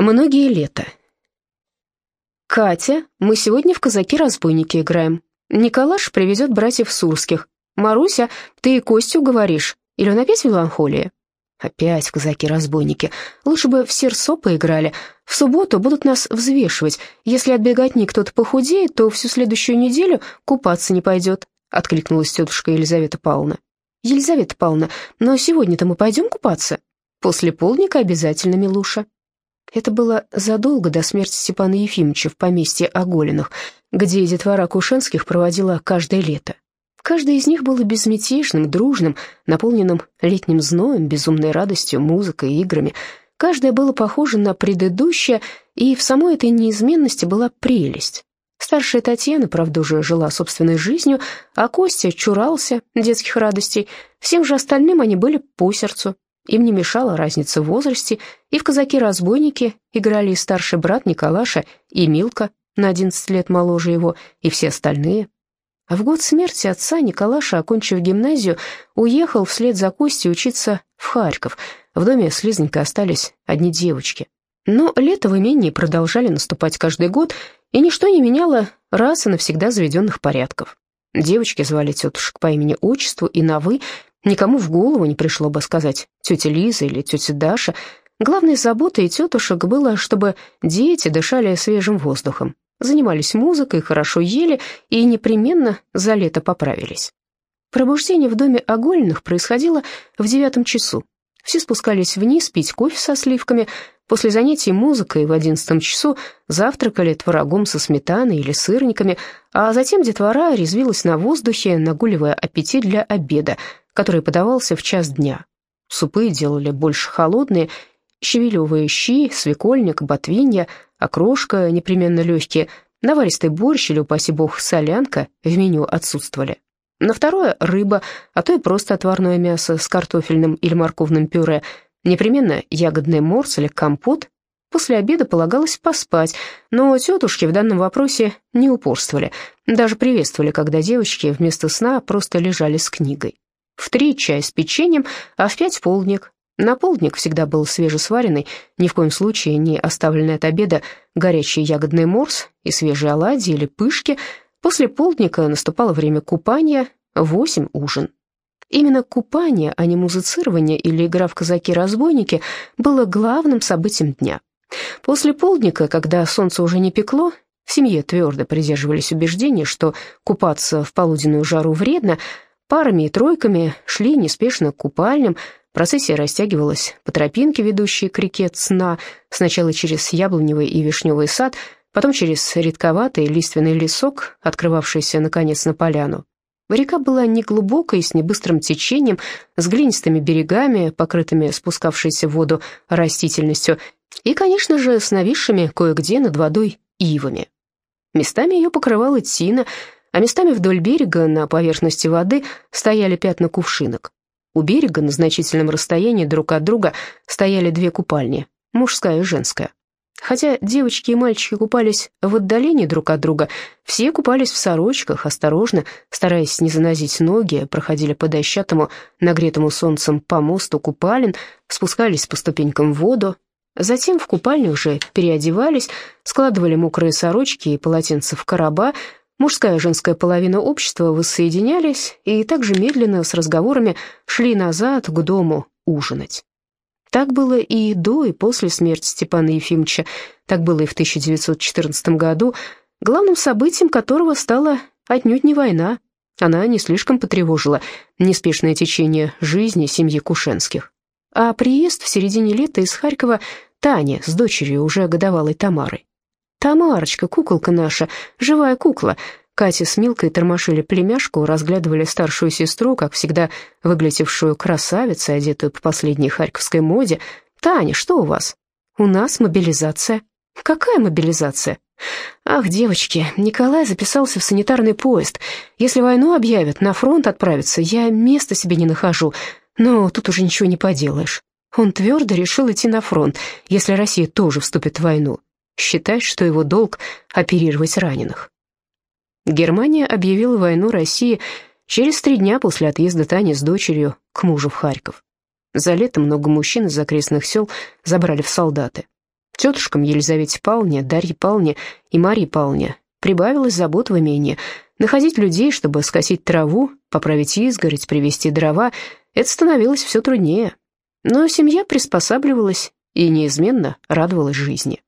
Многие лета. «Катя, мы сегодня в казаки-разбойники играем. Николаш привезет братьев Сурских. Маруся, ты и Костю говоришь. Или он опять в меланхолии?» «Опять казаки-разбойники. Лучше бы в серсо поиграли. В субботу будут нас взвешивать. Если от беготни кто-то похудеет, то всю следующую неделю купаться не пойдет», — откликнулась тетушка Елизавета Павловна. «Елизавета Павловна, но сегодня-то мы пойдем купаться?» «После полдника обязательно, Милуша». Это было задолго до смерти Степана Ефимовича в поместье Оголиных, где детвора Кушенских проводила каждое лето. Каждое из них было безмятежным, дружным, наполненным летним зноем, безумной радостью, музыкой и играми. Каждое было похоже на предыдущее, и в самой этой неизменности была прелесть. Старшая Татьяна, правда, уже жила собственной жизнью, а Костя чурался детских радостей. Всем же остальным они были по сердцу, им не мешала разница в возрасте, и в «Казаки-разбойники» играли и старший брат Николаша, и Милка, на 11 лет моложе его, и все остальные. А в год смерти отца Николаша, окончив гимназию, уехал вслед за Костей учиться в Харьков. В доме с Лизненькой остались одни девочки. Но лето в имении продолжали наступать каждый год, и ничто не меняло раз и навсегда заведенных порядков. Девочки звали тетушек по имени-отчеству и на «вы», Никому в голову не пришло бы сказать тетя Лиза или тетя Даша. Главной заботой тетушек было, чтобы дети дышали свежим воздухом, занимались музыкой, хорошо ели и непременно за лето поправились. Пробуждение в доме Огольных происходило в девятом часу. Все спускались вниз пить кофе со сливками. После занятий музыкой в одиннадцатом часу завтракали творогом со сметаной или сырниками, а затем детвора резвилась на воздухе, нагуливая аппетит для обеда — который подавался в час дня. Супы делали больше холодные, щавелевые щи, свекольник, ботвинья, окрошка непременно легкие, наваристый борщ или, упаси бог, солянка в меню отсутствовали. На второе — рыба, а то и просто отварное мясо с картофельным или морковным пюре, непременно ягодный морс или компот. После обеда полагалось поспать, но тетушки в данном вопросе не упорствовали, даже приветствовали, когда девочки вместо сна просто лежали с книгой. В три чай с печеньем, а в пять полдник. На полдник всегда был свежесваренный, ни в коем случае не оставленный от обеда горячий ягодный морс и свежие оладьи или пышки. После полдника наступало время купания, восемь ужин. Именно купание, а не музицирование или игра в казаки-разбойники было главным событием дня. После полдника, когда солнце уже не пекло, в семье твердо придерживались убеждения, что купаться в полуденную жару вредно, Парами и тройками шли неспешно к купальням, процессия растягивалась по тропинке, ведущей к реке Цна, сначала через яблоневый и вишневый сад, потом через редковатый лиственный лесок, открывавшийся, наконец, на поляну. Река была неглубокой, с небыстрым течением, с глинистыми берегами, покрытыми спускавшейся в воду растительностью, и, конечно же, с нависшими кое-где над водой ивами. Местами ее покрывала тина, а местами вдоль берега на поверхности воды стояли пятна кувшинок. У берега на значительном расстоянии друг от друга стояли две купальни, мужская и женская. Хотя девочки и мальчики купались в отдалении друг от друга, все купались в сорочках, осторожно, стараясь не занозить ноги, проходили по дощатому, нагретому солнцем помосту купалин, спускались по ступенькам в воду, затем в купальне уже переодевались, складывали мокрые сорочки и полотенца в короба, Мужская и женская половина общества воссоединялись и также медленно с разговорами шли назад к дому ужинать. Так было и до, и после смерти Степана Ефимовича, так было и в 1914 году, главным событием которого стала отнюдь не война. Она не слишком потревожила неспешное течение жизни семьи Кушенских. А приезд в середине лета из Харькова Тани с дочерью, уже годовалой Тамарой. «Тамарочка, куколка наша, живая кукла!» Катя с Милкой тормошили племяшку, разглядывали старшую сестру, как всегда выглядевшую красавицей, одетую по последней харьковской моде. «Таня, что у вас?» «У нас мобилизация». «Какая мобилизация?» «Ах, девочки, Николай записался в санитарный поезд. Если войну объявят, на фронт отправиться, я места себе не нахожу. Но тут уже ничего не поделаешь. Он твердо решил идти на фронт, если Россия тоже вступит в войну считать, что его долг — оперировать раненых. Германия объявила войну России через три дня после отъезда Тани с дочерью к мужу в Харьков. За лето много мужчин из окрестных сел забрали в солдаты. Тетушкам Елизавете Павловне, Дарье Павловне и Марии Павловне прибавилось забот в имении. Находить людей, чтобы скосить траву, поправить изгородь, привезти дрова — это становилось все труднее. Но семья приспосабливалась и неизменно радовалась жизни.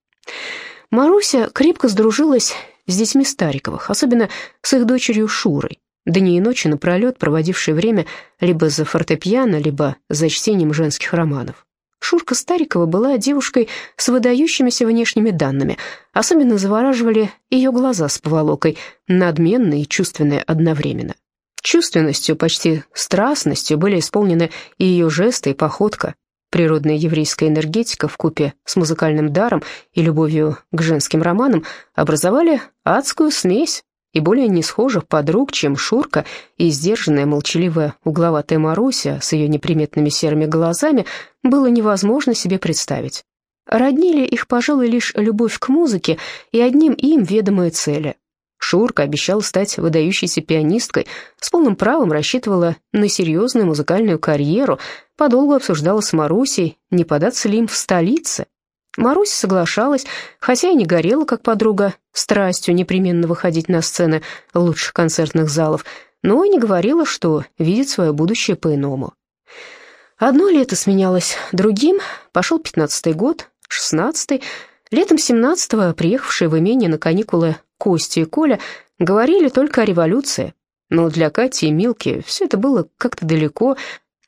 Маруся крепко сдружилась с детьми Стариковых, особенно с их дочерью Шурой, дни и ночи напролет проводившей время либо за фортепиано, либо за чтением женских романов. Шурка Старикова была девушкой с выдающимися внешними данными. Особенно завораживали ее глаза с поволокой, надменные и чувственные одновременно. Чувственностью, почти страстностью были исполнены и ее жесты, и походка. Природная еврейская энергетика в купе с музыкальным даром и любовью к женским романам образовали адскую смесь, и более не схожих подруг, чем Шурка и сдержанная, молчаливая, угловатая Маруся с ее неприметными серыми глазами, было невозможно себе представить. Роднили их, пожалуй, лишь любовь к музыке и одним им ведомые цели. Шурка обещала стать выдающейся пианисткой, с полным правом рассчитывала на серьезную музыкальную карьеру, подолгу обсуждала с Марусей, не податься ли им в столице, Маруся соглашалась, хотя и не горела, как подруга, страстью непременно выходить на сцены лучших концертных залов, но и не говорила, что видит свое будущее по-иному. Одно лето сменялось другим, пошел пятнадцатый год, шестнадцатый. Летом семнадцатого приехавшие в имение на каникулы Костя и Коля говорили только о революции, но для Кати и Милки все это было как-то далеко,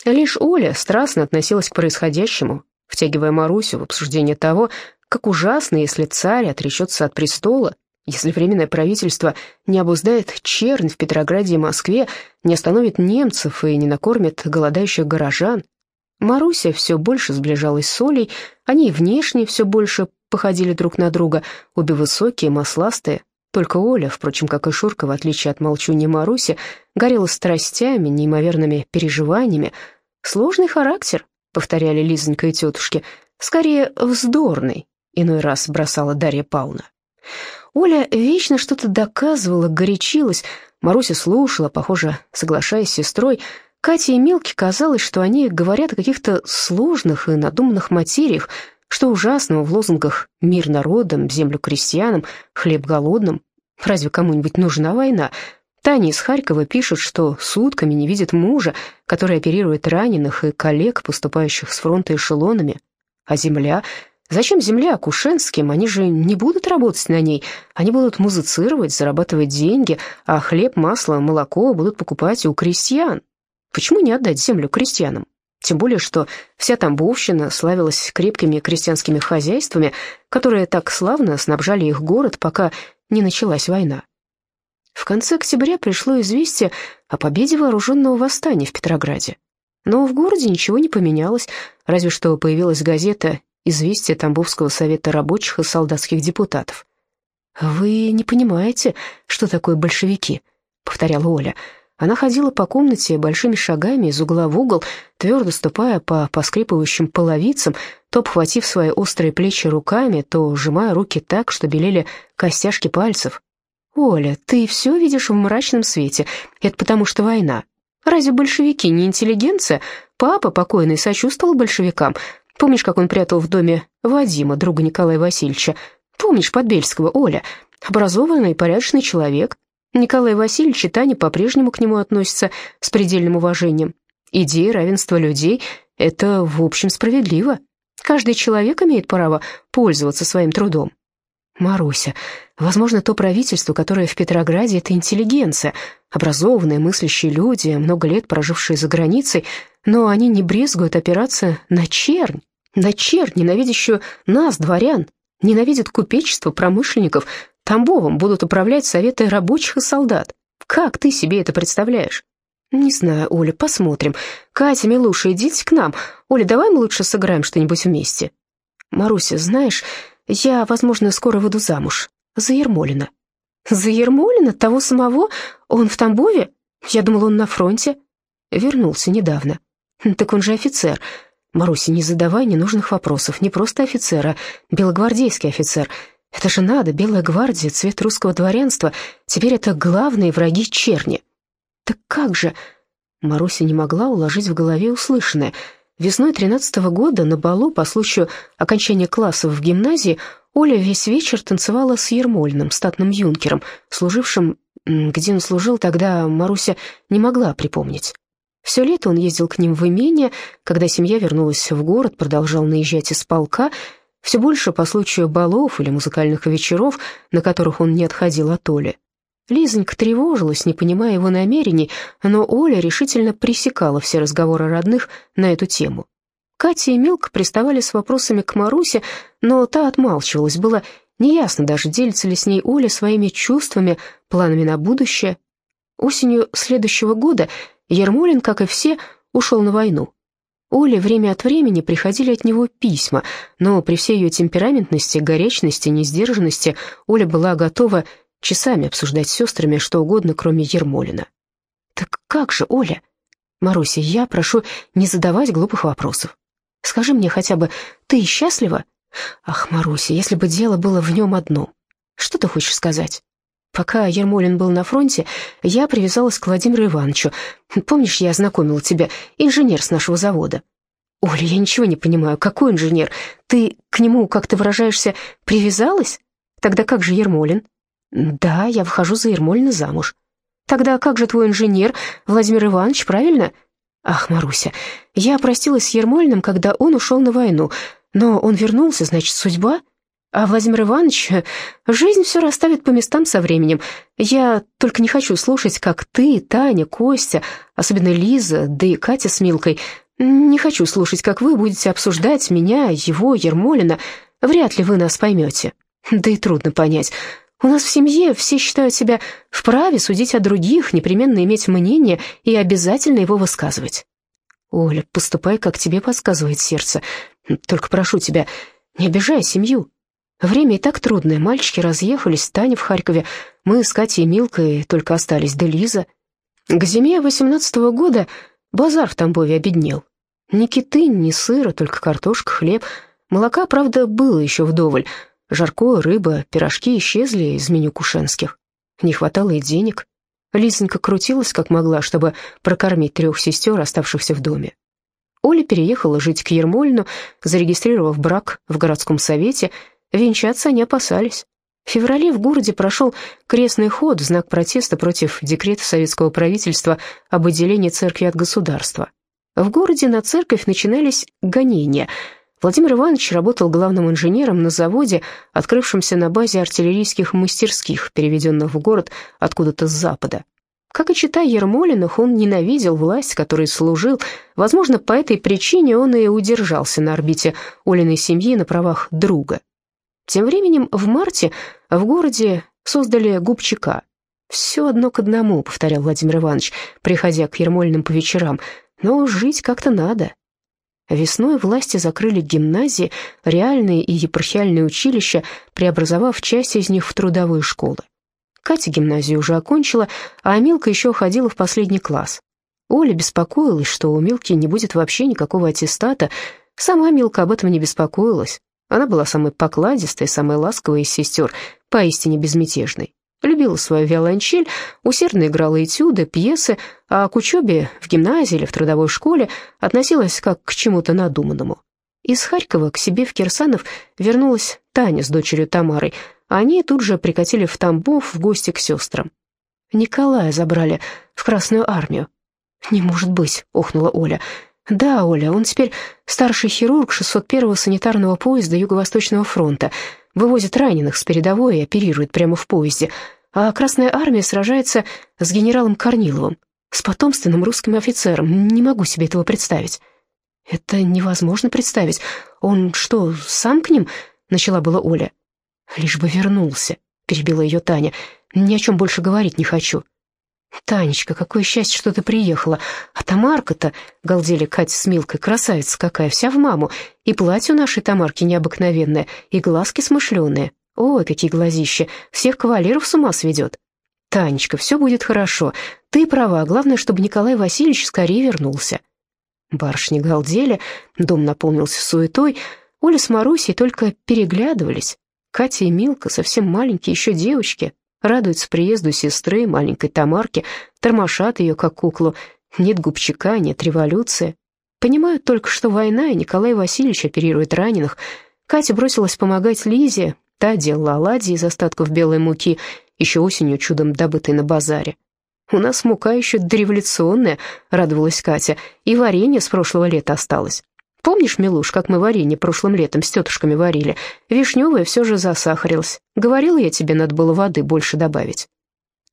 лишь Оля страстно относилась к происходящему, втягивая Марусю в обсуждение того, как ужасно, если царь отречется от престола, если Временное правительство не обуздает чернь в Петрограде и Москве, не остановит немцев и не накормит голодающих горожан. Маруся все больше сближалась с Олей, они внешне все больше походили друг на друга, обе высокие, масластые. Только Оля, впрочем, как и Шурка, в отличие от молчуни Маруси, горела страстями, неимоверными переживаниями. Сложный характер, — повторяли Лизонька и тетушки. «Скорее, вздорный», — иной раз бросала Дарья Павловна. Оля вечно что-то доказывала, горячилась. Маруся слушала, похоже, соглашаясь с сестрой. Кате и Милке казалось, что они говорят о каких-то сложных и надуманных материях, что ужасного в лозунгах «мир народам», «землю крестьянам», «хлеб голодным». Разве кому-нибудь нужна война? Таня из Харькова пишет, что сутками не видит мужа, который оперирует раненых и коллег, поступающих с фронта эшелонами. А земля? Зачем земля Кушенским? Они же не будут работать на ней. Они будут музицировать, зарабатывать деньги, а хлеб, масло, молоко будут покупать у крестьян. Почему не отдать землю крестьянам? Тем более, что вся Тамбовщина славилась крепкими крестьянскими хозяйствами, которые так славно снабжали их город, пока не началась война. В конце октября пришло известие о победе вооруженного восстания в Петрограде. Но в городе ничего не поменялось, разве что появилась газета «Известие Тамбовского совета рабочих и солдатских депутатов». «Вы не понимаете, что такое большевики?» — повторяла Оля. Она ходила по комнате большими шагами из угла в угол, твердо ступая по поскрипывающим половицам, то обхватив свои острые плечи руками, то сжимая руки так, что белели костяшки пальцев. «Оля, ты все видишь в мрачном свете. Это потому что война. Разве большевики не интеллигенция? Папа покойный сочувствовал большевикам. Помнишь, как он прятал в доме Вадима, друга Николая Васильевича? Помнишь Подбельского, Оля? Образованный и порядочный человек. Николай Васильевич и Таня по-прежнему к нему относятся с предельным уважением. Идея равенства людей — это, в общем, справедливо. Каждый человек имеет право пользоваться своим трудом. Маруся, возможно, то правительство, которое в Петрограде, это интеллигенция, образованные, мыслящие люди, много лет прожившие за границей, но они не брезгуют опираться на чернь, на чернь, ненавидящую нас, дворян, ненавидят купечество, промышленников, Тамбовым будут управлять советы рабочих и солдат. Как ты себе это представляешь? Не знаю, Оля, посмотрим. Катя, Милуша, идите к нам. Оля, давай мы лучше сыграем что-нибудь вместе. Маруся, знаешь, я, возможно, скоро выйду замуж. За Ермолина». «За Ермолина? Того самого? Он в Тамбове? Я думала, он на фронте». Вернулся недавно. «Так он же офицер». «Маруся, не задавай ненужных вопросов. Не просто офицер, а белогвардейский офицер. Это же надо, Белая гвардия, цвет русского дворянства. Теперь это главные враги черни». «Так как же...» Маруся не могла уложить в голове услышанное. Весной 13 -го года на балу по случаю окончания классов в гимназии Оля весь вечер танцевала с Ермольным, статным юнкером, служившим, где он служил тогда, Маруся не могла припомнить. Все лето он ездил к ним в имение, когда семья вернулась в город, продолжал наезжать из полка, все больше по случаю балов или музыкальных вечеров, на которых он не отходил от Оли. Лизонька тревожилась, не понимая его намерений, но Оля решительно пресекала все разговоры родных на эту тему. Катя и Милка приставали с вопросами к Марусе, но та отмалчивалась. Было неясно даже, делится ли с ней Оля своими чувствами, планами на будущее. Осенью следующего года Ермолин, как и все, ушел на войну. Оле время от времени приходили от него письма, но при всей ее темпераментности, горячности, несдержанности Оля была готова часами обсуждать с сестрами что угодно, кроме Ермолина. «Так как же, Оля?» «Маруся, я прошу не задавать глупых вопросов. Скажи мне хотя бы, ты счастлива?» «Ах, Маруся, если бы дело было в нем одном. Что ты хочешь сказать?» Пока Ермолин был на фронте, я привязалась к Владимиру Ивановичу. Помнишь, я знакомила тебя, инженер с нашего завода? Оля, я ничего не понимаю, какой инженер? Ты к нему, как ты выражаешься, привязалась? Тогда как же Ермолин? Да, я выхожу за Ермолина замуж. Тогда как же твой инженер, Владимир Иванович, правильно? Ах, Маруся, я простилась с Ермолиным, когда он ушел на войну, но он вернулся, значит, судьба? А Владимир Иванович, жизнь все расставит по местам со временем. Я только не хочу слушать, как ты, Таня, Костя, особенно Лиза, да и Катя с Милкой, не хочу слушать, как вы будете обсуждать меня, его, Ермолина. Вряд ли вы нас поймете. Да и трудно понять. У нас в семье все считают себя вправе судить о других, непременно иметь мнение и обязательно его высказывать. Оля, поступай, как тебе подсказывает сердце. Только прошу тебя, не обижай семью. Время и так трудное. Мальчики разъехались, Таня в Харькове. Мы с Катей и Милкой только остались, да Лиза. К зиме восемнадцатого года базар в Тамбове обеднел. Ни киты, ни сыра, только картошка, хлеб. Молока, правда, было еще вдоволь. Жаркое, рыба, пирожки исчезли из меню кушенских. Не хватало и денег. Лизонька крутилась как могла, чтобы прокормить трех сестер, оставшихся в доме. Оля переехала жить к Ермольну, зарегистрировав брак в городском совете. Венчаться они опасались. В феврале в городе прошел крестный ход в знак протеста против декрета советского правительства об отделении церкви от государства. В городе на церковь начинались гонения – Владимир Иванович работал главным инженером на заводе, открывшемся на базе артиллерийских мастерских, переведенных в город откуда-то с запада. Как и читая Ермолиных, он ненавидел власть, которой служил. Возможно, по этой причине он и удержался на орбите Олиной семьи на правах друга. Тем временем в марте в городе создали губчика. «Все одно к одному», — повторял Владимир Иванович, приходя к Ермолиным по вечерам. «Но жить как-то надо». Весной власти закрыли гимназии, реальные и епархиальные училища, преобразовав часть из них в трудовые школы. Катя гимназию уже окончила, а Милка еще ходила в последний класс. Оля беспокоилась, что у Милки не будет вообще никакого аттестата. Сама Милка об этом не беспокоилась. Она была самой покладистой, самой ласковой из сестер, поистине безмятежной любила свою виолончель, усердно играла этюды, пьесы, а к учебе в гимназии или в трудовой школе относилась как к чему-то надуманному. Из Харькова к себе в Кирсанов вернулась Таня с дочерью Тамарой, они тут же прикатили в Тамбов в гости к сестрам. Николая забрали в Красную армию. «Не может быть», — охнула Оля. «Да, Оля, он теперь старший хирург 601-го санитарного поезда Юго-Восточного фронта» вывозит раненых с передовой и оперирует прямо в поезде, а Красная Армия сражается с генералом Корниловым, с потомственным русским офицером. Не могу себе этого представить». «Это невозможно представить. Он что, сам к ним?» — начала была Оля. «Лишь бы вернулся», — перебила ее Таня. «Ни о чем больше говорить не хочу». «Танечка, какое счастье, что ты приехала. А Тамарка-то, — галдели Катя с Милкой, — красавица какая, вся в маму. И платье у нашей Тамарки необыкновенное, и глазки смышленые. Ой, какие глазища, всех кавалеров с ума сведет. Танечка, все будет хорошо. Ты права, главное, чтобы Николай Васильевич скорее вернулся». Барышни галдели, дом наполнился суетой. Оля с Марусей только переглядывались. Катя и Милка, совсем маленькие еще девочки, радуются приезду сестры, маленькой Тамарки, тормошат ее, как куклу. Нет губчика, нет революции. Понимают только, что война, и Николай Васильевич оперирует раненых. Катя бросилась помогать Лизе, та делала оладьи из остатков белой муки, еще осенью чудом добытой на базаре. «У нас мука еще дореволюционная», — радовалась Катя, «и варенье с прошлого лета осталось. Помнишь, Милуш, как мы варенье прошлым летом с тетушками варили? Вишневое все же засахарилось. Говорила я тебе, надо было воды больше добавить».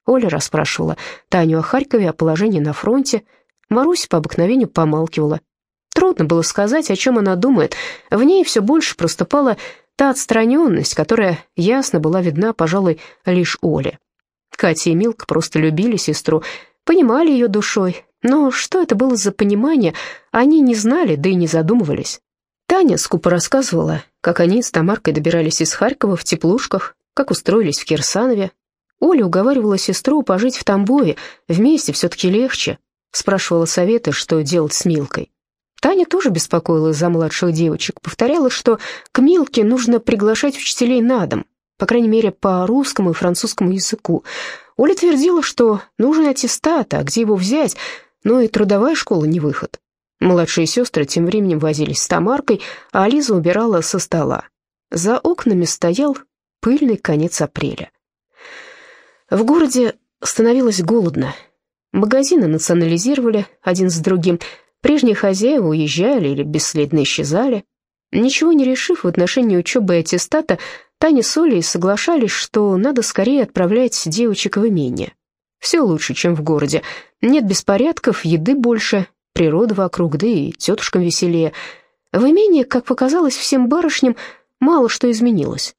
Оля расспрашивала Таню о Харькове, о положении на фронте. Маруся по обыкновению помалкивала. Трудно было сказать, о чем она думает. В ней все больше проступала та отстраненность, которая ясно была видна, пожалуй, лишь Оле. Катя и Милка просто любили сестру, понимали ее душой, но что это было за понимание, они не знали, да и не задумывались. Таня скупо рассказывала, как они с Тамаркой добирались из Харькова в теплушках, как устроились в Кирсанове. Оля уговаривала сестру пожить в Тамбове, вместе все-таки легче. Спрашивала советы, что делать с Милкой. Таня тоже беспокоилась за младших девочек, повторяла, что к Милке нужно приглашать учителей на дом, по крайней мере, по русскому и французскому языку. Оля твердила, что нужен аттестат, а где его взять, но и трудовая школа не выход. Младшие сестры тем временем возились с Тамаркой, а Лиза убирала со стола. За окнами стоял пыльный конец апреля. В городе становилось голодно. Магазины национализировали один с другим, Прежние хозяева уезжали или бесследно исчезали. Ничего не решив в отношении учебы и аттестата, Таня с Олей соглашались, что надо скорее отправлять девочек в имение. Все лучше, чем в городе. Нет беспорядков, еды больше, природа вокруг, да и тетушкам веселее. В имении, как показалось всем барышням, мало что изменилось.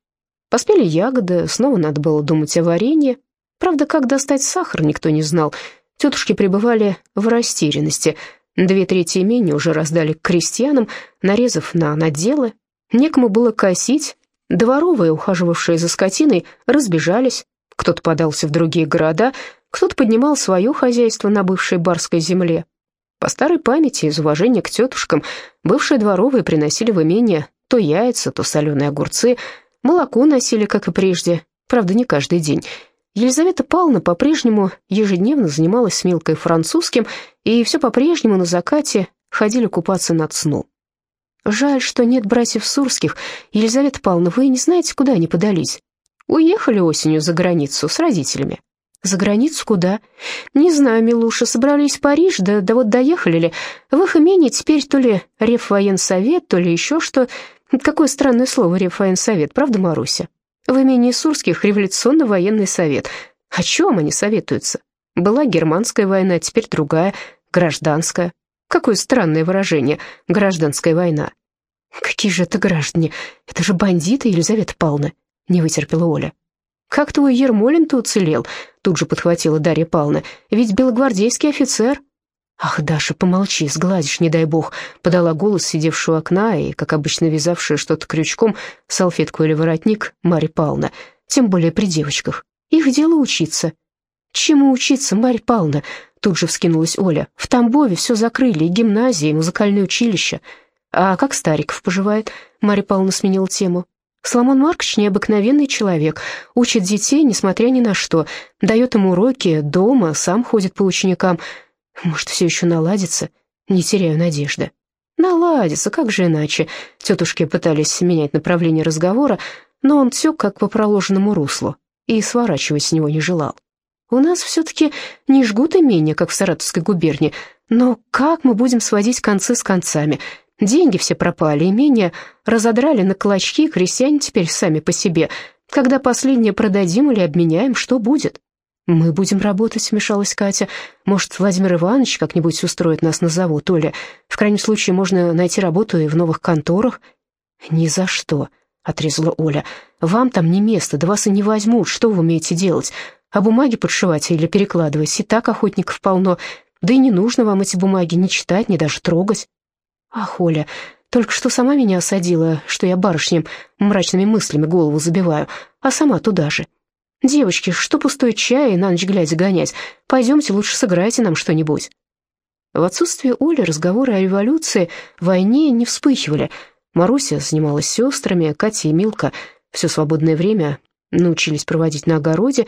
Поспели ягоды, снова надо было думать о варенье. Правда, как достать сахар, никто не знал. Тетушки пребывали в растерянности – Две трети имения уже раздали крестьянам, нарезав на наделы. Некому было косить. Дворовые, ухаживавшие за скотиной, разбежались. Кто-то подался в другие города, кто-то поднимал свое хозяйство на бывшей барской земле. По старой памяти, из уважения к тетушкам, бывшие дворовые приносили в имение то яйца, то соленые огурцы, молоко носили, как и прежде, правда, не каждый день, Елизавета Павловна по-прежнему ежедневно занималась с Милкой французским, и все по-прежнему на закате ходили купаться над сну. «Жаль, что нет братьев Сурских. Елизавета Павловна, вы не знаете, куда они подались?» «Уехали осенью за границу с родителями». «За границу куда?» «Не знаю, Милуша, собрались в Париж, да, да вот доехали ли. В их имении теперь то ли Реввоенсовет, то ли еще что. Какое странное слово Реввоенсовет, правда, Маруся?» В имении Сурских революционно-военный совет. О чем они советуются? Была германская война, теперь другая, гражданская. Какое странное выражение «гражданская война». «Какие же это граждане? Это же бандиты, Елизавета Павловна», — не вытерпела Оля. «Как твой Ермолин-то уцелел?» — тут же подхватила Дарья Павловна. «Ведь белогвардейский офицер». «Ах, Даша, помолчи, сгладишь, не дай бог», — подала голос сидевшего у окна и, как обычно, вязавшая что-то крючком, салфетку или воротник, Марья Павловна, тем более при девочках. Их дело учиться. «Чему учиться, Марья Павловна?» — тут же вскинулась Оля. «В Тамбове все закрыли, и гимназия, и музыкальное училище». «А как Стариков поживает?» — Марья Павловна сменила тему. Соломон Маркович необыкновенный человек, учит детей, несмотря ни на что, дает им уроки дома, сам ходит по ученикам. Может, все еще наладится? Не теряю надежды. Наладится, как же иначе? Тетушки пытались менять направление разговора, но он тек как по проложенному руслу и сворачивать с него не желал. У нас все-таки не жгут имения, как в Саратовской губернии, но как мы будем сводить концы с концами? Деньги все пропали, имения разодрали на клочки, крестьяне теперь сами по себе. Когда последнее продадим или обменяем, что будет? «Мы будем работать», — вмешалась Катя. «Может, Владимир Иванович как-нибудь устроит нас на завод, Оля? В крайнем случае можно найти работу и в новых конторах». «Ни за что», — отрезала Оля. «Вам там не место, да вас и не возьмут. Что вы умеете делать? А бумаги подшивать или перекладывать? И так охотников полно. Да и не нужно вам эти бумаги ни читать, ни даже трогать». «Ах, Оля, только что сама меня осадила, что я барышням мрачными мыслями голову забиваю, а сама туда же». «Девочки, что пустой чай и на ночь глядя гонять? Пойдемте, лучше сыграйте нам что-нибудь». В отсутствие Оли разговоры о революции, войне не вспыхивали. Маруся занималась сестрами, Катя и Милка все свободное время научились проводить на огороде.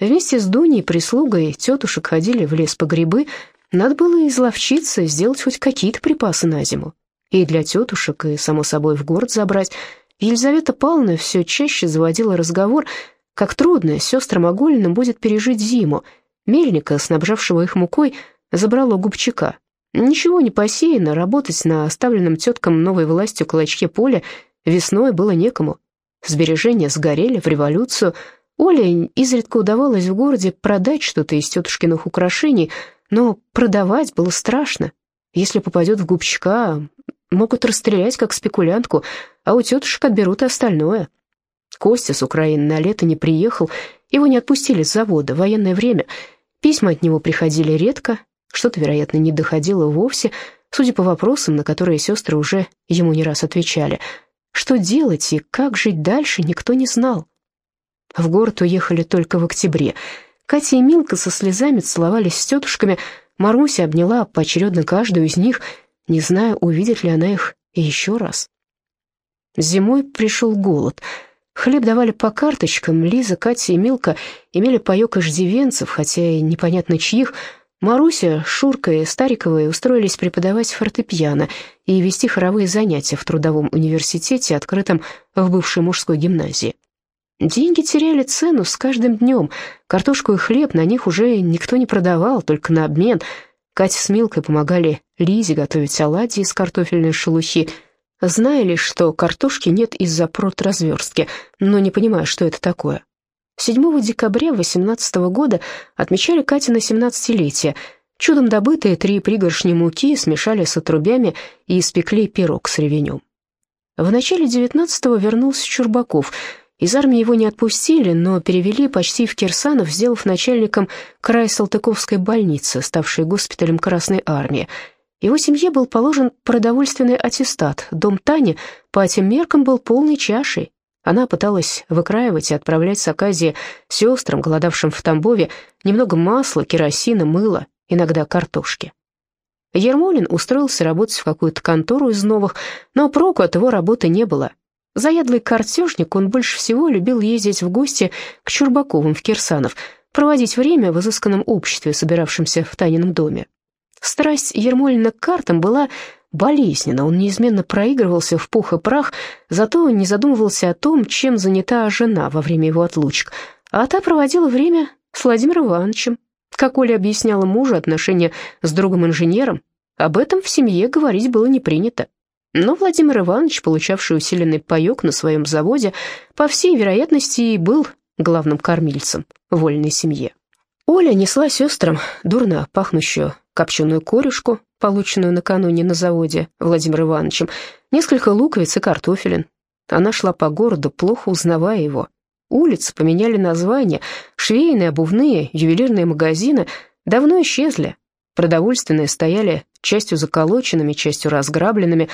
Вместе с Дуней, прислугой, тетушек ходили в лес по грибы. Надо было изловчиться, сделать хоть какие-то припасы на зиму. И для тетушек, и, само собой, в город забрать. Елизавета Павловна все чаще заводила разговор, как трудно сестрам Оголиным будет пережить зиму. Мельника, снабжавшего их мукой, забрала губчака. Ничего не посеяно, работать на оставленном теткам новой властью клочке поля весной было некому. Сбережения сгорели в революцию. Оле изредка удавалось в городе продать что-то из тетушкиных украшений, но продавать было страшно. Если попадет в губчака, могут расстрелять как спекулянтку, а у тетушек отберут и остальное. Костя с Украины на лето не приехал, его не отпустили с завода, военное время. Письма от него приходили редко, что-то, вероятно, не доходило вовсе, судя по вопросам, на которые сестры уже ему не раз отвечали. Что делать и как жить дальше, никто не знал. В город уехали только в октябре. Катя и Милка со слезами целовались с тетушками, Маруся обняла поочередно каждую из них, не зная, увидит ли она их еще раз. Зимой пришел голод. Хлеб давали по карточкам, Лиза, Катя и Милка имели паёк иждивенцев, хотя и непонятно чьих, Маруся, Шурка и Стариковы устроились преподавать фортепиано и вести хоровые занятия в трудовом университете, открытом в бывшей мужской гимназии. Деньги теряли цену с каждым днем. Картошку и хлеб на них уже никто не продавал, только на обмен. Катя с Милкой помогали Лизе готовить оладьи из картофельной шелухи, зная лишь, что картошки нет из-за продразверстки, но не понимая, что это такое. 7 декабря 18 года отмечали Катина 17-летие. Чудом добытые три пригоршни муки смешали с отрубями и испекли пирог с ревенем. В начале 19-го вернулся Чурбаков. Из армии его не отпустили, но перевели почти в Кирсанов, сделав начальником край Салтыковской больницы, ставшей госпиталем Красной армии. Его семье был положен продовольственный аттестат. Дом Тани по этим меркам был полной чашей. Она пыталась выкраивать и отправлять с Аказии сестрам, голодавшим в Тамбове, немного масла, керосина, мыла, иногда картошки. Ермолин устроился работать в какую-то контору из новых, но проку от его работы не было. Заядлый картежник, он больше всего любил ездить в гости к Чурбаковым в Кирсанов, проводить время в изысканном обществе, собиравшемся в Танином доме. Страсть Ермолина к картам была болезненно, он неизменно проигрывался в пух и прах, зато не задумывался о том, чем занята жена во время его отлучек, а та проводила время с Владимиром Ивановичем. Как Оля объясняла мужу отношения с другом-инженером, об этом в семье говорить было не принято. Но Владимир Иванович, получавший усиленный паёк на своем заводе, по всей вероятности и был главным кормильцем вольной семье. Оля несла сестрам дурно пахнущую копченую корюшку, полученную накануне на заводе Владимиром Ивановичем, несколько луковиц и картофелин. Она шла по городу, плохо узнавая его. Улицы поменяли названия, швейные, обувные, ювелирные магазины давно исчезли. Продовольственные стояли частью заколоченными, частью разграбленными.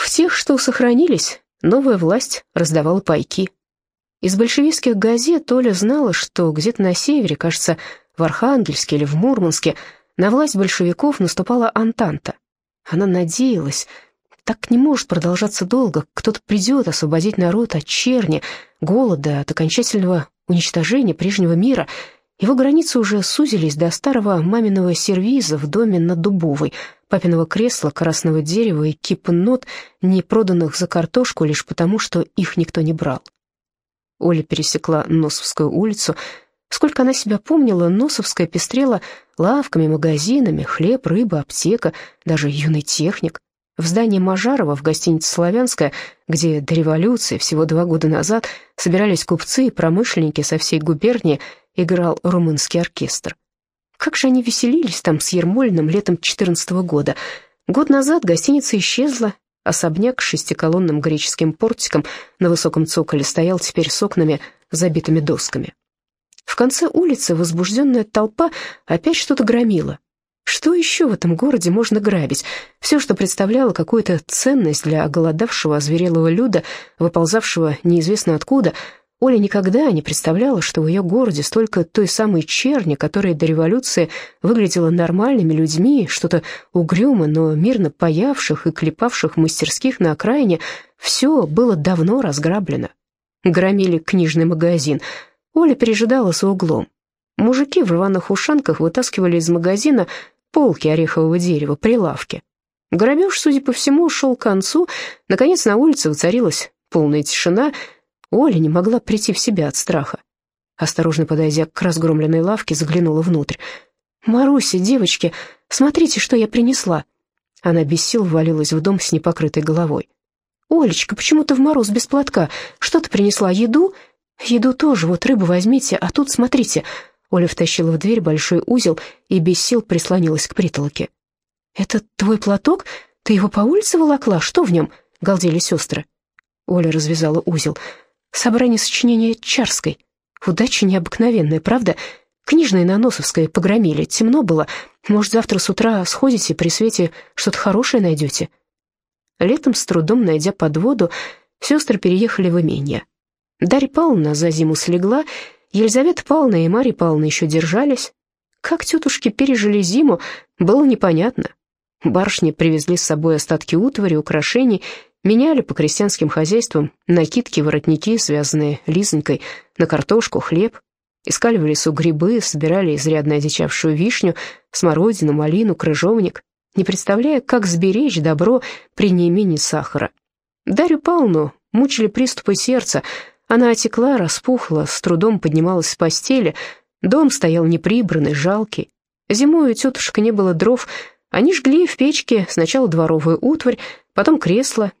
В тех, что сохранились, новая власть раздавала пайки. Из большевистских газет Оля знала, что где-то на севере, кажется, в Архангельске или в Мурманске, на власть большевиков наступала Антанта. Она надеялась, так не может продолжаться долго, кто-то придет освободить народ от черни, голода, от окончательного уничтожения прежнего мира. Его границы уже сузились до старого маминого сервиза в доме на Дубовой, папиного кресла, красного дерева и кипы нот, не проданных за картошку лишь потому, что их никто не брал. Оля пересекла Носовскую улицу, Сколько она себя помнила, Носовская пестрела лавками, магазинами, хлеб, рыба, аптека, даже юный техник. В здании Мажарова в гостинице «Славянская», где до революции, всего два года назад, собирались купцы и промышленники со всей губернии, играл румынский оркестр. Как же они веселились там с Ермольным летом 14 -го года. Год назад гостиница исчезла, особняк с шестиколонным греческим портиком на высоком цоколе стоял теперь с окнами, забитыми досками. В конце улицы возбужденная толпа опять что-то громила. Что еще в этом городе можно грабить? Все, что представляло какую-то ценность для оголодавшего, озверелого люда, выползавшего неизвестно откуда, Оля никогда не представляла, что в ее городе столько той самой черни, которая до революции выглядела нормальными людьми, что-то угрюмо, но мирно паявших и клепавших мастерских на окраине, все было давно разграблено. Громили книжный магазин — Оля пережидала за углом. Мужики в рваных ушанках вытаскивали из магазина полки орехового дерева, прилавки. Грабеж, судя по всему, шел к концу. Наконец на улице воцарилась полная тишина. Оля не могла прийти в себя от страха. Осторожно подойдя к разгромленной лавке, заглянула внутрь. «Маруся, девочки, смотрите, что я принесла!» Она без сил ввалилась в дом с непокрытой головой. «Олечка, почему ты в мороз без платка? Что ты принесла, еду?» «Еду тоже, вот рыбу возьмите, а тут смотрите». Оля втащила в дверь большой узел и без сил прислонилась к притолоке. «Это твой платок? Ты его по улице волокла? Что в нем?» — галдели сестры. Оля развязала узел. «Собрание сочинения Чарской. Удача необыкновенная, правда? Книжные на Носовской погромили, темно было. Может, завтра с утра сходите, при свете что-то хорошее найдете?» Летом, с трудом найдя подводу, сестры переехали в имение. Дарья Павловна за зиму слегла, Елизавета Павловна и Марья Павловна еще держались. Как тетушки пережили зиму, было непонятно. Барышни привезли с собой остатки утвари, украшений, меняли по крестьянским хозяйствам накидки, воротники, связанные лизонькой, на картошку, хлеб. Искали в лесу грибы, собирали изрядно одичавшую вишню, смородину, малину, крыжовник, не представляя, как сберечь добро при неимении сахара. Дарью Павловну мучили приступы сердца, она отекла, распухла, с трудом поднималась с постели, дом стоял неприбранный, жалкий. Зимой у тетушек не было дров, они жгли в печке сначала дворовую утварь, потом кресло.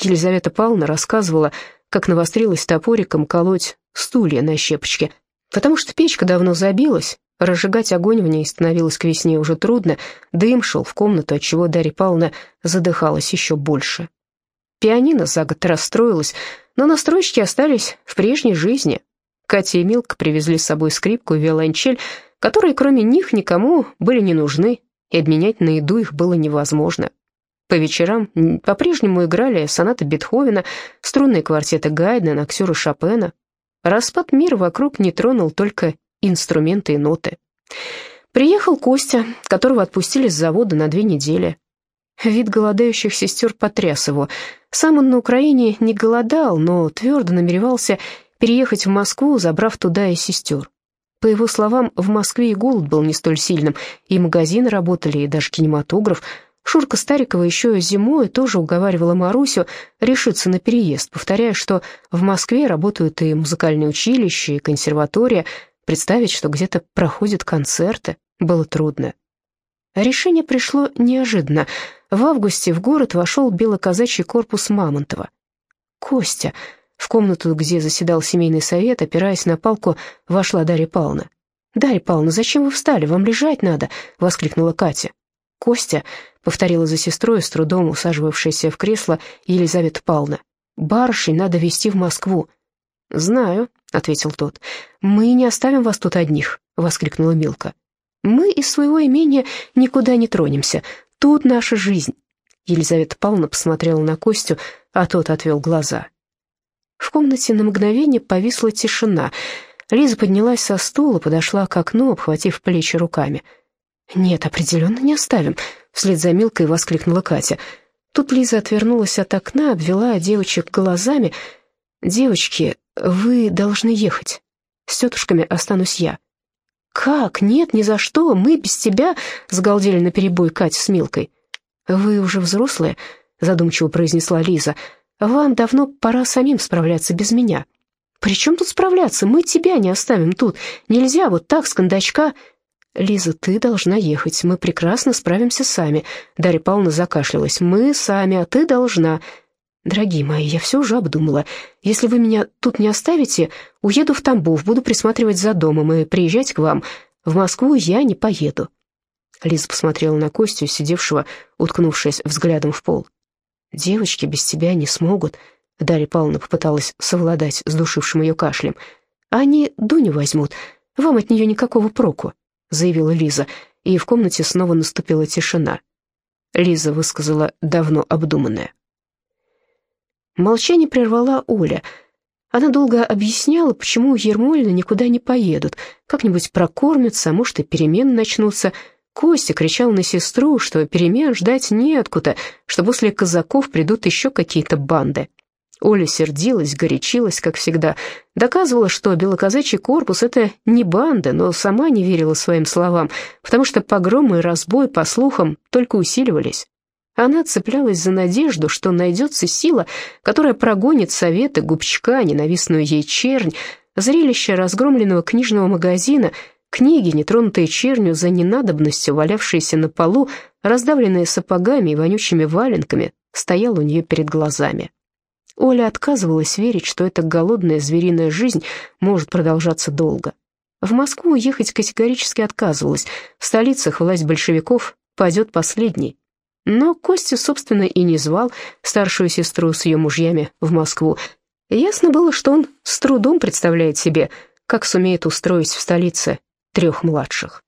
Елизавета Павловна рассказывала, как навострилась топориком колоть стулья на щепочке, потому что печка давно забилась, разжигать огонь в ней становилось к весне уже трудно, дым шел в комнату, отчего Дарья Павловна задыхалась еще больше. Пианино за год расстроилось, но настройщики остались в прежней жизни. Катя и Милка привезли с собой скрипку и виолончель, которые кроме них никому были не нужны, и обменять на еду их было невозможно. По вечерам по-прежнему играли сонаты Бетховена, струнные квартеты Гайдна, Аксюра Шопена. Распад мира вокруг не тронул только инструменты и ноты. Приехал Костя, которого отпустили с завода на две недели. Вид голодающих сестер потряс его. Сам он на Украине не голодал, но твердо намеревался переехать в Москву, забрав туда и сестер. По его словам, в Москве и голод был не столь сильным, и магазины работали, и даже кинематограф. Шурка Старикова еще зимой тоже уговаривала Марусю решиться на переезд, повторяя, что в Москве работают и музыкальные училища, и консерватория. Представить, что где-то проходят концерты, было трудно. Решение пришло неожиданно. В августе в город вошел белоказачий корпус Мамонтова. «Костя!» В комнату, где заседал семейный совет, опираясь на палку, вошла Дарья Павловна. «Дарья Павловна, зачем вы встали? Вам лежать надо!» — воскликнула Катя. «Костя!» — повторила за сестрой, с трудом усаживавшаяся в кресло Елизавета Павловна. «Барышень надо везти в Москву». «Знаю», — ответил тот. «Мы не оставим вас тут одних», — воскликнула Милка. Мы из своего имения никуда не тронемся. Тут наша жизнь». Елизавета Павловна посмотрела на Костю, а тот отвел глаза. В комнате на мгновение повисла тишина. Лиза поднялась со стула, подошла к окну, обхватив плечи руками. «Нет, определенно не оставим», — вслед за Милкой воскликнула Катя. Тут Лиза отвернулась от окна, обвела девочек глазами. «Девочки, вы должны ехать. С тетушками останусь я». «Как? Нет, ни за что. Мы без тебя», — сгалдели наперебой Катя с Милкой. «Вы уже взрослые», — задумчиво произнесла Лиза. «Вам давно пора самим справляться без меня». «При чем тут справляться? Мы тебя не оставим тут. Нельзя вот так с кондачка...» «Лиза, ты должна ехать. Мы прекрасно справимся сами». Дарья Павловна закашлялась. «Мы сами, а ты должна...» «Дорогие мои, я все уже обдумала. Если вы меня тут не оставите, уеду в Тамбов, буду присматривать за домом и приезжать к вам. В Москву я не поеду». Лиза посмотрела на Костю, сидевшего, уткнувшись взглядом в пол. «Девочки без тебя не смогут», — Дарья Павловна попыталась совладать с душившим ее кашлем. «Они Дуню возьмут, вам от нее никакого проку», — заявила Лиза, и в комнате снова наступила тишина. Лиза высказала давно обдуманное. Молчание прервала Оля. Она долго объясняла, почему Ермолина никуда не поедут, как-нибудь прокормятся, а может и перемены начнутся. Костя кричал на сестру, что перемен ждать неоткуда, что после казаков придут еще какие-то банды. Оля сердилась, горячилась, как всегда, доказывала, что белоказачий корпус — это не банда, но сама не верила своим словам, потому что погромы и разбой, по слухам, только усиливались. Она цеплялась за надежду, что найдется сила, которая прогонит советы губчка, ненавистную ей чернь, зрелище разгромленного книжного магазина, книги, нетронутые чернью за ненадобностью, валявшиеся на полу, раздавленные сапогами и вонючими валенками, стоял у нее перед глазами. Оля отказывалась верить, что эта голодная звериная жизнь может продолжаться долго. В Москву ехать категорически отказывалась, в столицах власть большевиков падет последней. Но Костя, собственно, и не звал старшую сестру с ее мужьями в Москву. Ясно было, что он с трудом представляет себе, как сумеет устроить в столице трех младших.